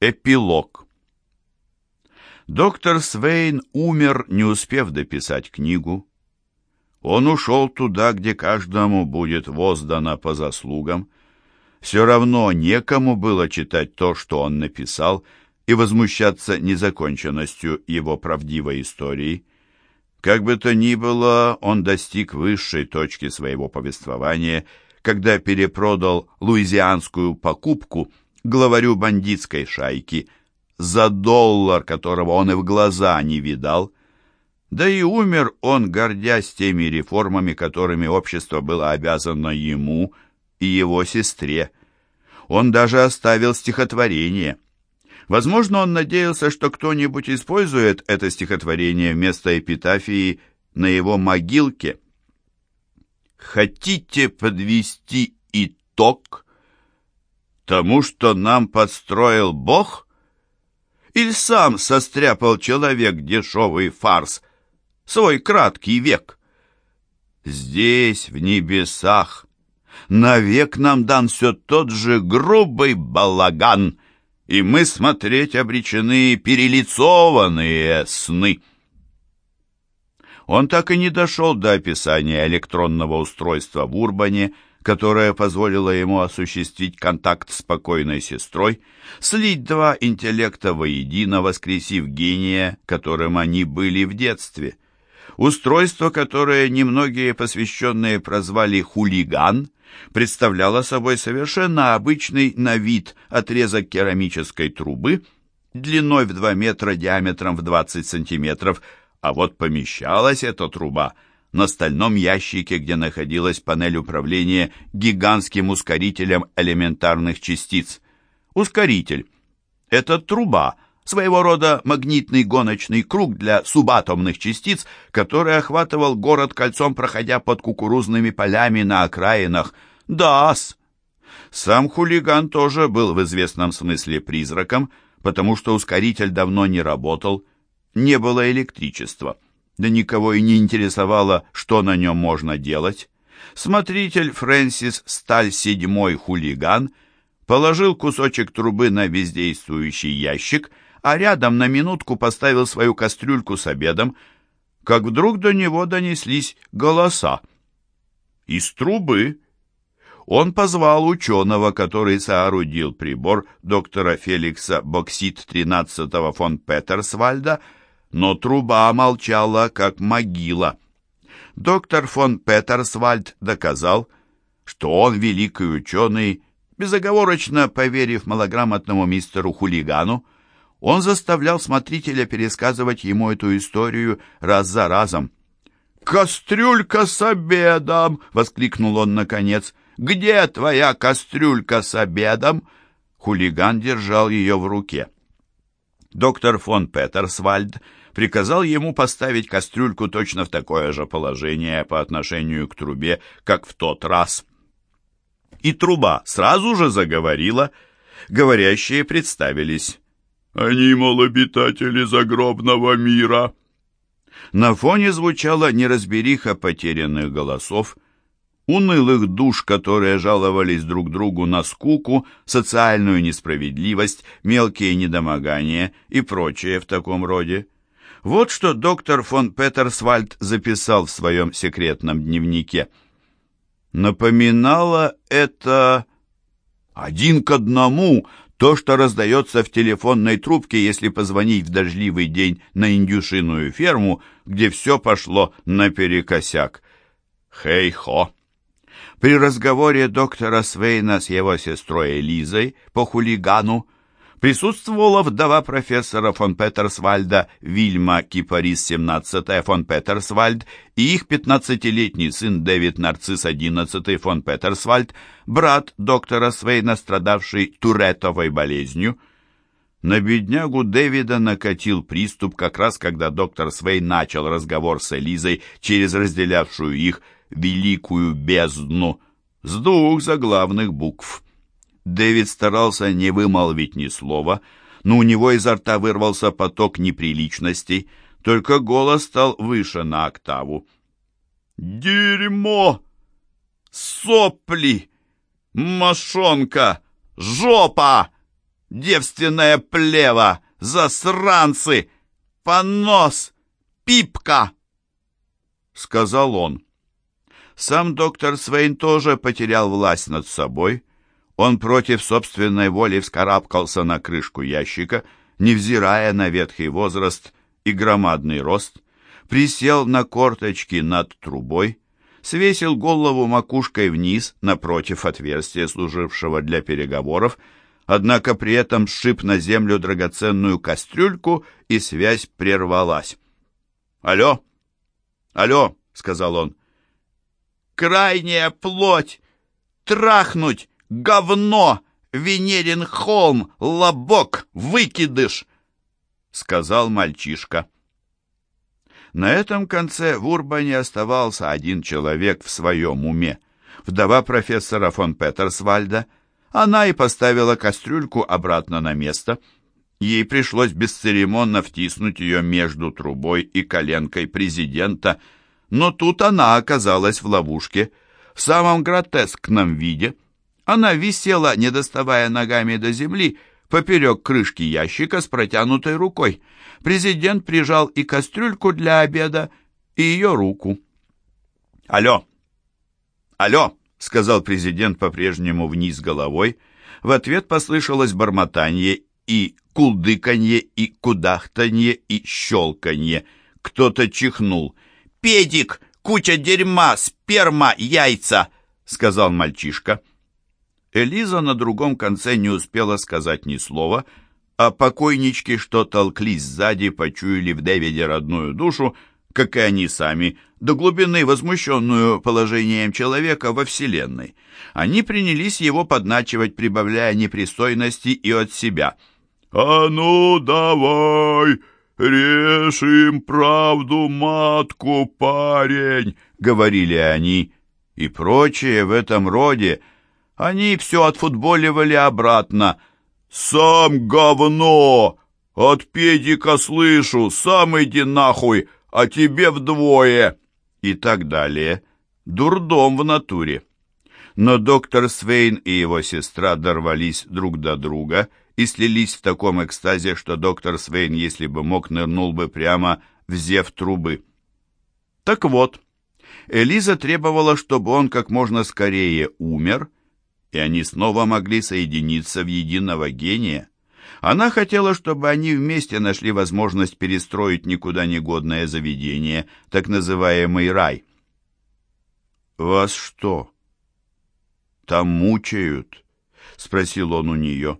Эпилог Доктор Свейн умер, не успев дописать книгу. Он ушел туда, где каждому будет воздано по заслугам. Все равно некому было читать то, что он написал, и возмущаться незаконченностью его правдивой истории. Как бы то ни было, он достиг высшей точки своего повествования, когда перепродал луизианскую покупку главарю бандитской шайки за доллар, которого он и в глаза не видал. Да и умер он, гордясь теми реформами, которыми общество было обязано ему и его сестре. Он даже оставил стихотворение — Возможно, он надеялся, что кто-нибудь использует это стихотворение вместо эпитафии на его могилке. «Хотите подвести итог тому, что нам подстроил Бог? Или сам состряпал человек дешевый фарс, свой краткий век? Здесь, в небесах, навек нам дан все тот же грубый балаган — и мы смотреть обречены перелицованные сны. Он так и не дошел до описания электронного устройства в Урбане, которое позволило ему осуществить контакт с покойной сестрой, слить два интеллекта воедино, воскресив гения, которым они были в детстве. Устройство, которое немногие посвященные прозвали «хулиган», представляла собой совершенно обычный на вид отрезок керамической трубы длиной в 2 метра, диаметром в 20 сантиметров, а вот помещалась эта труба на стальном ящике, где находилась панель управления гигантским ускорителем элементарных частиц. Ускоритель — это труба — своего рода магнитный гоночный круг для субатомных частиц, который охватывал город кольцом, проходя под кукурузными полями на окраинах. Дас! Сам хулиган тоже был в известном смысле призраком, потому что ускоритель давно не работал, не было электричества. Да никого и не интересовало, что на нем можно делать. Смотритель Фрэнсис Сталь седьмой хулиган положил кусочек трубы на бездействующий ящик — а рядом на минутку поставил свою кастрюльку с обедом, как вдруг до него донеслись голоса. Из трубы он позвал ученого, который соорудил прибор доктора Феликса Боксит-13 фон Петерсвальда, но труба молчала, как могила. Доктор фон Петерсвальд доказал, что он великий ученый, безоговорочно поверив малограмотному мистеру Хулигану, он заставлял смотрителя пересказывать ему эту историю раз за разом. «Кастрюлька с обедом!» — воскликнул он наконец. «Где твоя кастрюлька с обедом?» Хулиган держал ее в руке. Доктор фон Петерсвальд приказал ему поставить кастрюльку точно в такое же положение по отношению к трубе, как в тот раз. И труба сразу же заговорила. Говорящие представились. Они, мол, обитатели загробного мира. На фоне звучала неразбериха потерянных голосов, унылых душ, которые жаловались друг другу на скуку, социальную несправедливость, мелкие недомогания и прочее в таком роде. Вот что доктор фон Петерсвальд записал в своем секретном дневнике. Напоминало это один к одному то, что раздается в телефонной трубке, если позвонить в дождливый день на индюшиную ферму, где все пошло наперекосяк. Хей-хо! При разговоре доктора Свейна с его сестрой Элизой по хулигану присутствовала вдова профессора фон Петерсвальда Вильма Кипарис-17 фон Петерсвальд и их 15-летний сын Дэвид Нарцисс-11 фон Петерсвальд, брат доктора Свейна, страдавший туретовой болезнью. На беднягу Дэвида накатил приступ как раз, когда доктор Свей начал разговор с Элизой через разделявшую их великую бездну с двух заглавных букв – Дэвид старался не вымолвить ни слова, но у него изо рта вырвался поток неприличностей, только голос стал выше на октаву. «Дерьмо! Сопли! Мошонка! Жопа! девственная плева, засранцы, понос, пипка!» — сказал он. Сам доктор Свейн тоже потерял власть над собой. Он против собственной воли вскарабкался на крышку ящика, невзирая на ветхий возраст и громадный рост, присел на корточки над трубой, свесил голову макушкой вниз напротив отверстия, служившего для переговоров, однако при этом сшиб на землю драгоценную кастрюльку, и связь прервалась. «Алло! Алло!» — сказал он крайняя плоть, трахнуть, говно, Венерин холм, лобок, выкидыш, — сказал мальчишка. На этом конце в Урбане оставался один человек в своем уме, вдова профессора фон Петерсвальда. Она и поставила кастрюльку обратно на место. Ей пришлось бесцеремонно втиснуть ее между трубой и коленкой президента — но тут она оказалась в ловушке. В самом гротескном виде она висела, не доставая ногами до земли, поперек крышки ящика с протянутой рукой. Президент прижал и кастрюльку для обеда, и ее руку. «Алло! Алло!» — сказал президент по-прежнему вниз головой. В ответ послышалось бормотание и кулдыканье, и кудахтанье, и щелканье. Кто-то чихнул — педик, куча дерьма, сперма, яйца!» — сказал мальчишка. Элиза на другом конце не успела сказать ни слова, а покойнички, что толклись сзади, почуяли в Дэвиде родную душу, как и они сами, до глубины возмущенную положением человека во Вселенной. Они принялись его подначивать, прибавляя непристойности и от себя. «А ну, давай!» «Решим правду матку, парень!» — говорили они. И прочее в этом роде. Они все отфутболивали обратно. «Сам говно! От педика слышу, сам иди нахуй, а тебе вдвое!» И так далее. Дурдом в натуре. Но доктор Свейн и его сестра дорвались друг до друга и слились в таком экстазе, что доктор Свейн, если бы мог, нырнул бы прямо в зев трубы. Так вот, Элиза требовала, чтобы он как можно скорее умер, и они снова могли соединиться в единого гения. Она хотела, чтобы они вместе нашли возможность перестроить никуда негодное заведение, так называемый рай. «Вас что, там мучают?» — спросил он у нее.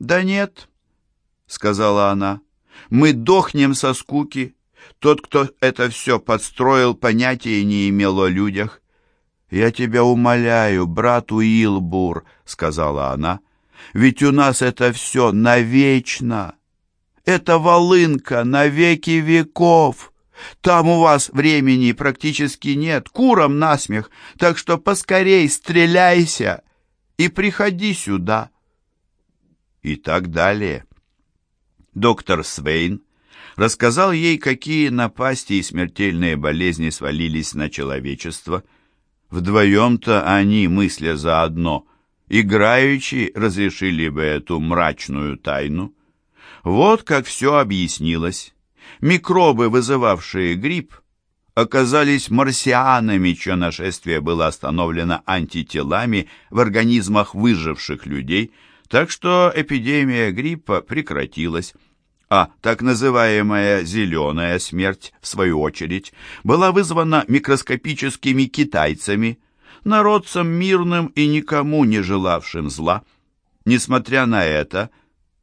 «Да нет», — сказала она, — «мы дохнем со скуки. Тот, кто это все подстроил, понятия не имел о людях». «Я тебя умоляю, брат Уилбур», — сказала она, — «ведь у нас это все навечно. Это волынка на веки веков. Там у вас времени практически нет, курам насмех, так что поскорей стреляйся и приходи сюда» и так далее. Доктор Свейн рассказал ей, какие напасти и смертельные болезни свалились на человечество. Вдвоем-то они, мысля заодно, играючи разрешили бы эту мрачную тайну. Вот как все объяснилось. Микробы, вызывавшие грипп, оказались марсианами, чье нашествие было остановлено антителами в организмах выживших людей – так что эпидемия гриппа прекратилась, а так называемая «зеленая смерть», в свою очередь, была вызвана микроскопическими китайцами, народцем мирным и никому не желавшим зла. Несмотря на это,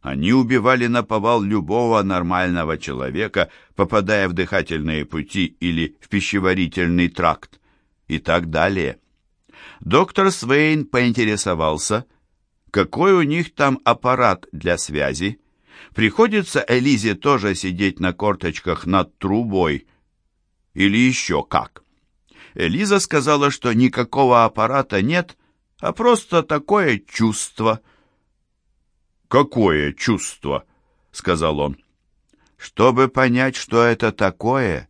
они убивали на повал любого нормального человека, попадая в дыхательные пути или в пищеварительный тракт, и так далее. Доктор Свейн поинтересовался – какой у них там аппарат для связи? Приходится Элизе тоже сидеть на корточках над трубой? Или еще как? Элиза сказала, что никакого аппарата нет, а просто такое чувство. «Какое чувство?» — сказал он. «Чтобы понять, что это такое,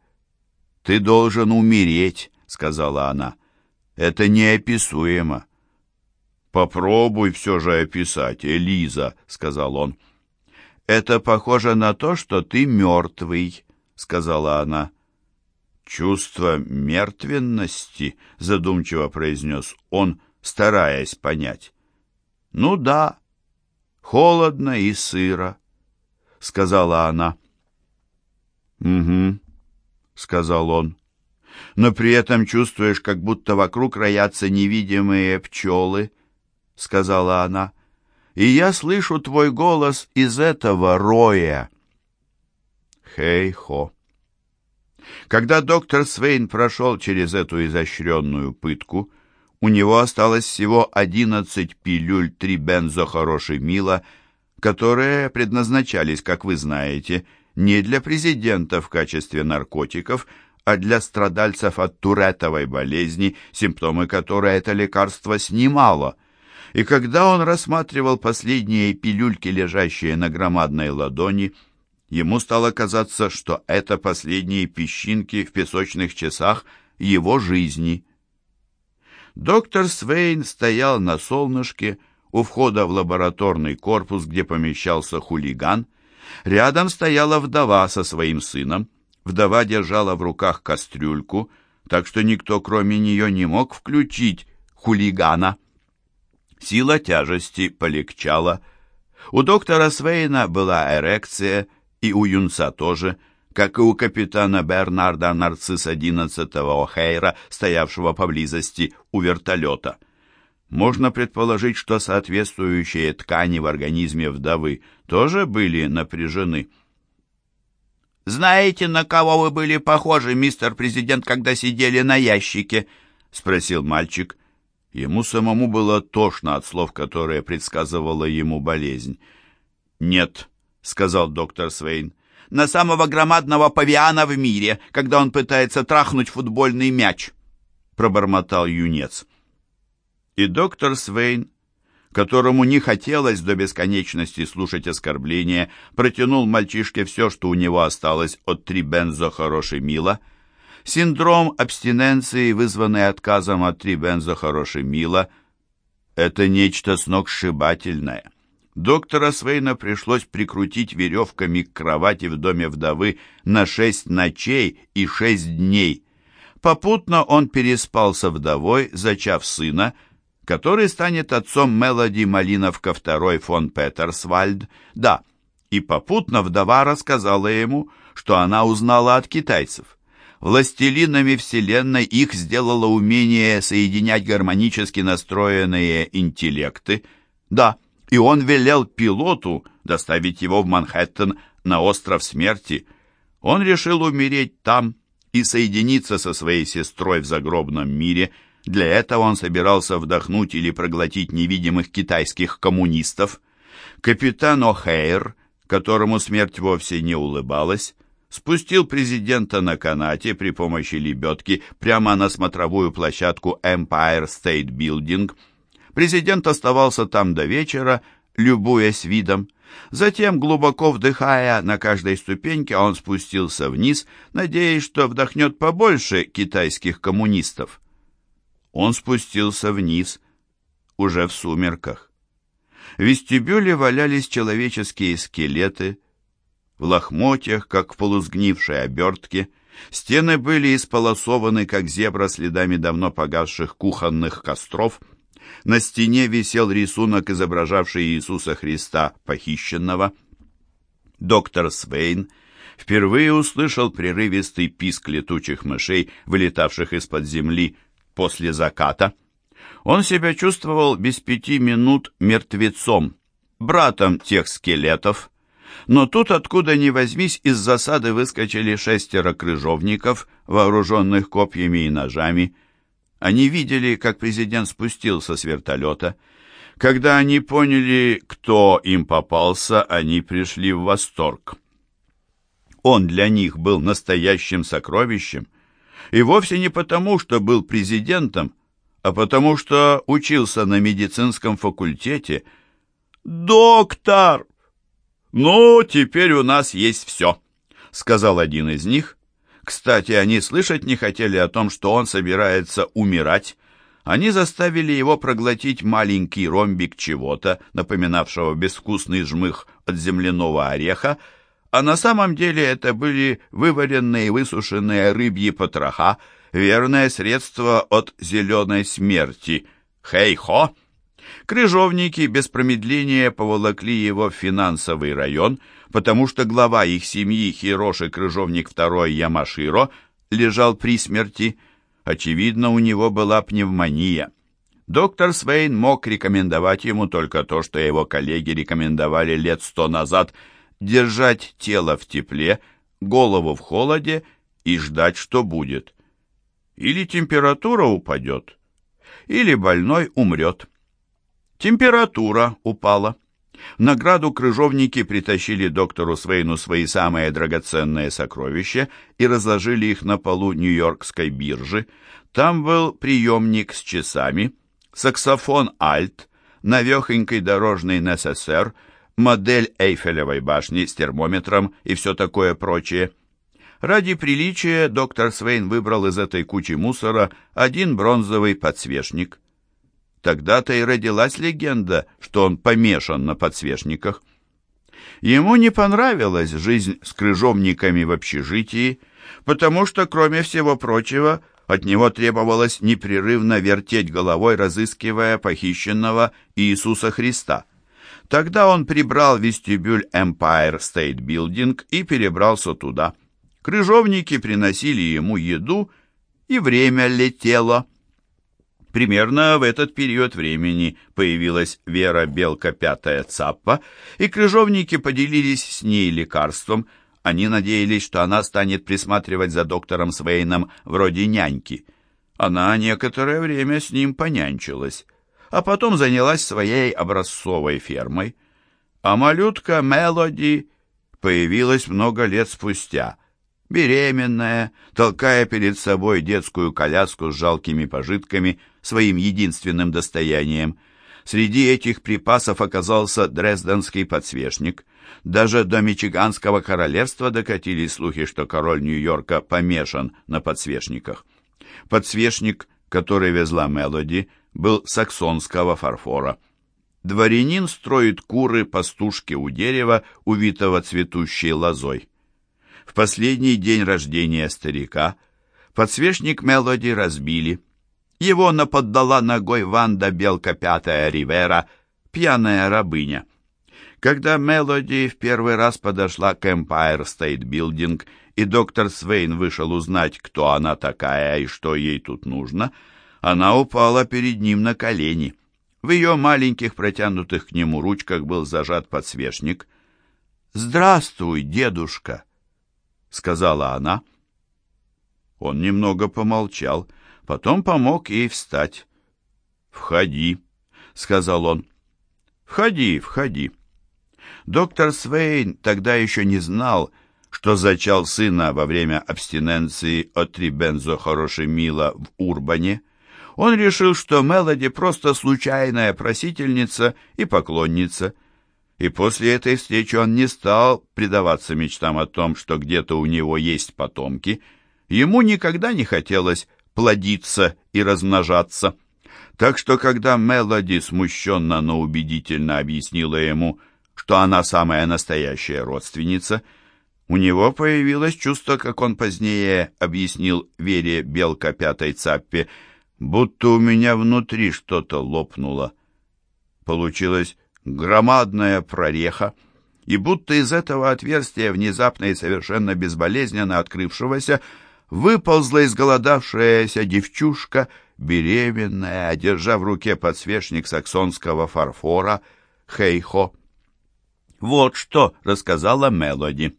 ты должен умереть», — сказала она. «Это неописуемо. «Попробуй все же описать, Элиза», — сказал он. «Это похоже на то, что ты мертвый», — сказала она. «Чувство мертвенности», — задумчиво произнес он, стараясь понять. «Ну да, холодно и сыро», — сказала она. «Угу», — сказал он. «Но при этом чувствуешь, как будто вокруг роятся невидимые пчелы», — сказала она. «И я слышу твой голос из этого роя». «Хей-хо». Когда доктор Свейн прошел через эту изощренную пытку, у него осталось всего 11 пилюль 3 бензохорошемила, которые предназначались, как вы знаете, не для президента в качестве наркотиков, а для страдальцев от туретовой болезни, симптомы которой это лекарство снимало. И когда он рассматривал последние пилюльки, лежащие на громадной ладони, Ему стало казаться, что это последние песчинки в песочных часах его жизни. Доктор Свейн стоял на солнышке у входа в лабораторный корпус, где помещался хулиган. Рядом стояла вдова со своим сыном. Вдова держала в руках кастрюльку, так что никто, кроме нее, не мог включить хулигана. Сила тяжести полегчала. У доктора Свейна была эрекция, и у юнца тоже, как и у капитана Бернарда Нарцисс 11-го Хейра, стоявшего поблизости у вертолета. Можно предположить, что соответствующие ткани в организме вдовы тоже были напряжены. «Знаете, на кого вы были похожи, мистер президент, когда сидели на ящике?» — спросил мальчик. Ему самому было тошно от слов, которые предсказывала ему болезнь. «Нет», сказал доктор Свейн. «На самого громадного павиана в мире, когда он пытается трахнуть футбольный мяч», — пробормотал юнец. И доктор Свейн, которому не хотелось до бесконечности слушать оскорбления, протянул мальчишке все, что у него осталось от трибензо хороший мила. Синдром абстиненции, вызванный отказом от трибензо хороший мила, это нечто сногсшибательное. Доктора Свейна пришлось прикрутить веревками к кровати в доме вдовы на шесть ночей и шесть дней. Попутно он переспал со вдовой, зачав сына, который станет отцом Мелоди Малиновка II фон Петерсвальд. Да, и попутно вдова рассказала ему, что она узнала от китайцев. Властелинами Вселенной их сделало умение соединять гармонически настроенные интеллекты. Да, и он велел пилоту доставить его в Манхэттен на остров смерти. Он решил умереть там и соединиться со своей сестрой в загробном мире. Для этого он собирался вдохнуть или проглотить невидимых китайских коммунистов. Капитан О'Хейр, которому смерть вовсе не улыбалась, спустил президента на канате при помощи лебедки прямо на смотровую площадку Empire State Building – Президент оставался там до вечера, любуясь видом. Затем, глубоко вдыхая на каждой ступеньке, он спустился вниз, надеясь, что вдохнет побольше китайских коммунистов. Он спустился вниз, уже в сумерках. В вестибюле валялись человеческие скелеты, в лохмотьях, как в полусгнившей обертке. Стены были исполосованы, как зебра, следами давно погасших кухонных костров — на стене висел рисунок, изображавший Иисуса Христа, похищенного. Доктор Свейн впервые услышал прерывистый писк летучих мышей, вылетавших из-под земли после заката. Он себя чувствовал без пяти минут мертвецом, братом тех скелетов. Но тут, откуда ни возьмись, из засады выскочили шестеро крыжовников, вооруженных копьями и ножами, они видели, как президент спустился с вертолета. Когда они поняли, кто им попался, они пришли в восторг. Он для них был настоящим сокровищем. И вовсе не потому, что был президентом, а потому что учился на медицинском факультете. «Доктор! Ну, теперь у нас есть все», — сказал один из них, кстати, они слышать не хотели о том, что он собирается умирать. Они заставили его проглотить маленький ромбик чего-то, напоминавшего безвкусный жмых от земляного ореха, а на самом деле это были вываренные и высушенные рыбьи потроха, верное средство от зеленой смерти. Хей-хо! Крыжовники без промедления поволокли его в финансовый район, потому что глава их семьи Хироши Крыжовник II Ямаширо лежал при смерти. Очевидно, у него была пневмония. Доктор Свейн мог рекомендовать ему только то, что его коллеги рекомендовали лет сто назад держать тело в тепле, голову в холоде и ждать, что будет. Или температура упадет, или больной умрет. Температура упала. В награду крыжовники притащили доктору Свейну свои самые драгоценные сокровища и разложили их на полу Нью-Йоркской биржи. Там был приемник с часами, саксофон «Альт», навехонький дорожный НССР, модель Эйфелевой башни с термометром и все такое прочее. Ради приличия доктор Свейн выбрал из этой кучи мусора один бронзовый подсвечник – Тогда-то и родилась легенда, что он помешан на подсвечниках. Ему не понравилась жизнь с крыжовниками в общежитии, потому что, кроме всего прочего, от него требовалось непрерывно вертеть головой, разыскивая похищенного Иисуса Христа. Тогда он прибрал вестибюль Empire State Building и перебрался туда. Крыжовники приносили ему еду, и время летело. Примерно в этот период времени появилась Вера Белка Пятая Цаппа, и крыжовники поделились с ней лекарством. Они надеялись, что она станет присматривать за доктором Свейном вроде няньки. Она некоторое время с ним понянчилась, а потом занялась своей образцовой фермой. А малютка Мелоди появилась много лет спустя — беременная, толкая перед собой детскую коляску с жалкими пожитками, своим единственным достоянием. Среди этих припасов оказался дрезденский подсвечник. Даже до Мичиганского королевства докатились слухи, что король Нью-Йорка помешан на подсвечниках. Подсвечник, который везла Мелоди, был саксонского фарфора. Дворянин строит куры пастушки у дерева, увитого цветущей лозой. В последний день рождения старика подсвечник Мелоди разбили. Его наподдала ногой Ванда Белка Пятая Ривера, пьяная рабыня. Когда Мелоди в первый раз подошла к Empire State Building, и доктор Свейн вышел узнать, кто она такая и что ей тут нужно, она упала перед ним на колени. В ее маленьких протянутых к нему ручках был зажат подсвечник. «Здравствуй, дедушка!» — сказала она. Он немного помолчал, потом помог ей встать. «Входи», — сказал он. «Входи, входи». Доктор Свейн тогда еще не знал, что зачал сына во время абстиненции от трибензохорошемила в Урбане. Он решил, что Мелоди просто случайная просительница и поклонница — и после этой встречи он не стал предаваться мечтам о том, что где-то у него есть потомки. Ему никогда не хотелось плодиться и размножаться. Так что, когда Мелоди смущенно, но убедительно объяснила ему, что она самая настоящая родственница, у него появилось чувство, как он позднее объяснил Вере Белка Пятой Цаппе, будто у меня внутри что-то лопнуло. Получилось громадная прореха, и будто из этого отверстия, внезапно и совершенно безболезненно открывшегося, выползла изголодавшаяся девчушка, беременная, держа в руке подсвечник саксонского фарфора, Хейхо. Вот что рассказала Мелоди.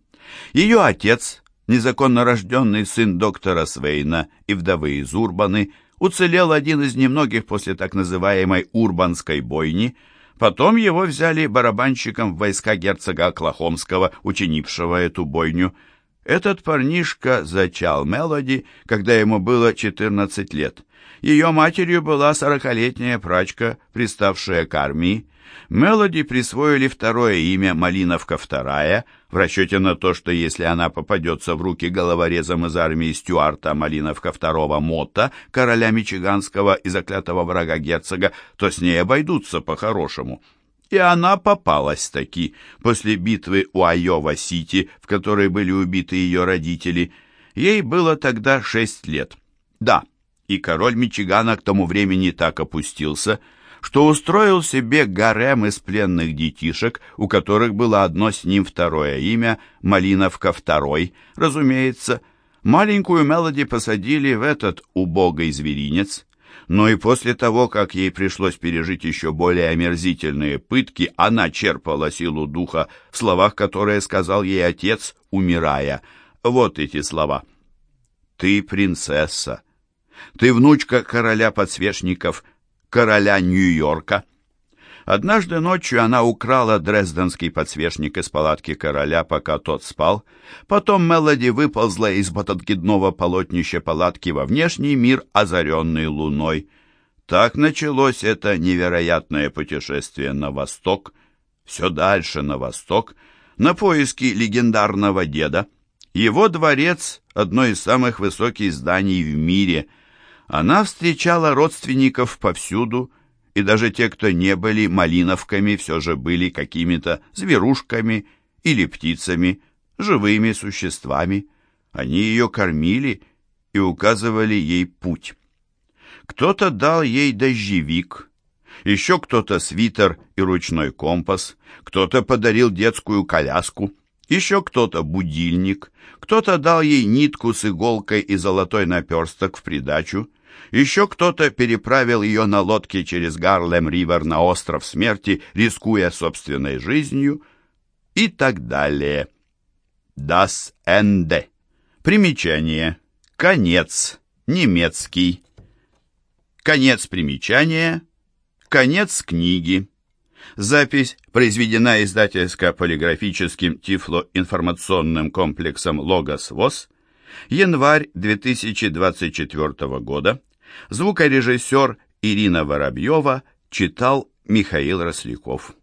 Ее отец, незаконно рожденный сын доктора Свейна и вдовы из Урбаны, уцелел один из немногих после так называемой Урбанской бойни – Потом его взяли барабанщиком в войска герцога Оклахомского, учинившего эту бойню. Этот парнишка зачал Мелоди, когда ему было 14 лет. Ее матерью была сорокалетняя прачка, приставшая к армии. Мелоди присвоили второе имя Малиновка II в расчете на то, что если она попадется в руки головорезам из армии Стюарта Малиновка II Мота, короля Мичиганского и заклятого врага герцога, то с ней обойдутся по-хорошему. И она попалась таки после битвы у Айова-Сити, в которой были убиты ее родители. Ей было тогда шесть лет. Да, и король Мичигана к тому времени так опустился – что устроил себе гарем из пленных детишек, у которых было одно с ним второе имя, Малиновка второй, разумеется. Маленькую Мелоди посадили в этот убогий зверинец, но и после того, как ей пришлось пережить еще более омерзительные пытки, она черпала силу духа в словах, которые сказал ей отец, умирая. Вот эти слова. «Ты принцесса, ты внучка короля подсвечников, короля Нью-Йорка. Однажды ночью она украла дрезденский подсвечник из палатки короля, пока тот спал. Потом Мелоди выползла из-под откидного полотнища палатки во внешний мир, озаренный луной. Так началось это невероятное путешествие на восток, все дальше на восток, на поиски легендарного деда. Его дворец — одно из самых высоких зданий в мире — она встречала родственников повсюду, и даже те, кто не были малиновками, все же были какими-то зверушками или птицами, живыми существами. Они ее кормили и указывали ей путь. Кто-то дал ей дождевик, еще кто-то свитер и ручной компас, кто-то подарил детскую коляску, еще кто-то будильник, кто-то дал ей нитку с иголкой и золотой наперсток в придачу, еще кто-то переправил ее на лодке через Гарлем-Ривер на остров смерти, рискуя собственной жизнью, и так далее. Das Ende. Примечание. Конец. Немецкий. Конец примечания. Конец книги. Запись произведена издательско-полиграфическим тифлоинформационным комплексом «Логос ВОЗ» январь 2024 года Звукорежиссер Ирина Воробьева читал Михаил Росляков.